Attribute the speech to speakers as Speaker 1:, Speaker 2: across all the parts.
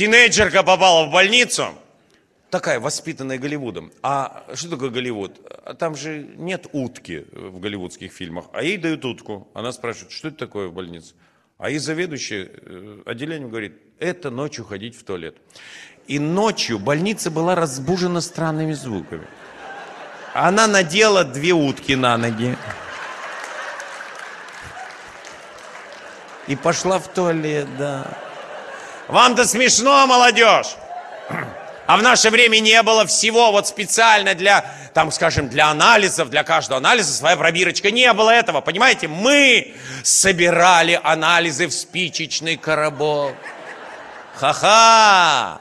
Speaker 1: тинейджерка попала в больницу, такая воспитанная Голливудом. А что такое Голливуд? А Там же нет утки в голливудских фильмах, а ей дают утку. Она спрашивает, что это такое в больнице? А ей заведующий э, отделением говорит, это ночью ходить в туалет. И ночью больница была разбужена странными звуками. Она надела две утки на ноги. И пошла в туалет, да. Вам-то смешно, молодежь. А в наше время не было всего вот специально для, там, скажем, для анализов, для каждого анализа своя пробирочка. Не было этого, понимаете? Мы собирали анализы в спичечный коробок. Ха-ха!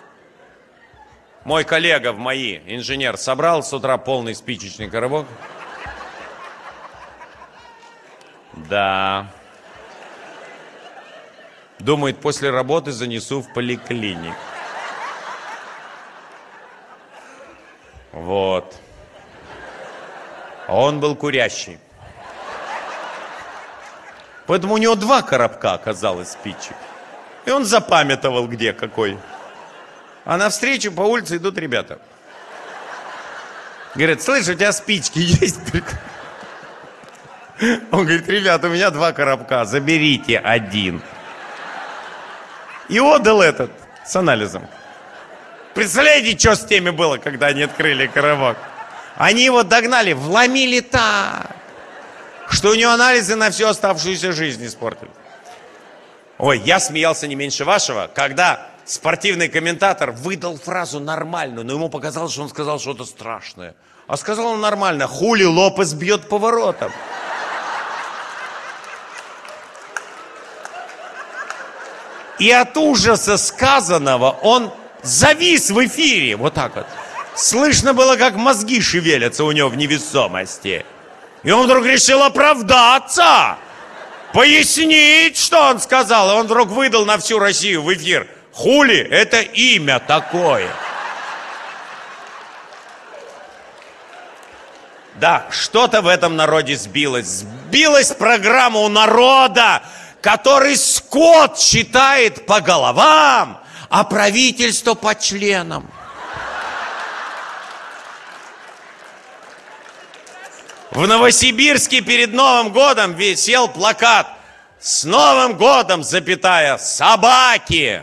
Speaker 1: Мой коллега в МАИ, инженер, собрал с утра полный спичечный коробок. Да. Думает, после работы занесу в поликлиник. Вот. А он был курящий. Поэтому у него два коробка оказалось спичек. И он запамятовал, где какой. А навстречу по улице идут ребята. Говорят, слышь, у тебя спички есть? Он говорит, ребята, у меня два коробка, заберите один. И отдал этот с анализом. Представляете, что с теми было, когда они открыли коробок? Они его догнали, вломили так, что у него анализы на всю оставшуюся жизнь испортили. Ой, я смеялся не меньше вашего, когда спортивный комментатор выдал фразу нормальную, но ему показалось, что он сказал что-то страшное. А сказал он нормально, хули Лопес бьет поворотом. И от ужаса сказанного он завис в эфире, вот так вот. Слышно было, как мозги шевелятся у него в невесомости. И он вдруг решил оправдаться, пояснить, что он сказал. И он вдруг выдал на всю Россию в эфир. Хули – это имя такое. Да, что-то в этом народе сбилось. Сбилась программа у народа, который скот считает по головам, а правительство по членам. В Новосибирске перед Новым годом висел плакат «С Новым годом, запятая, собаки!»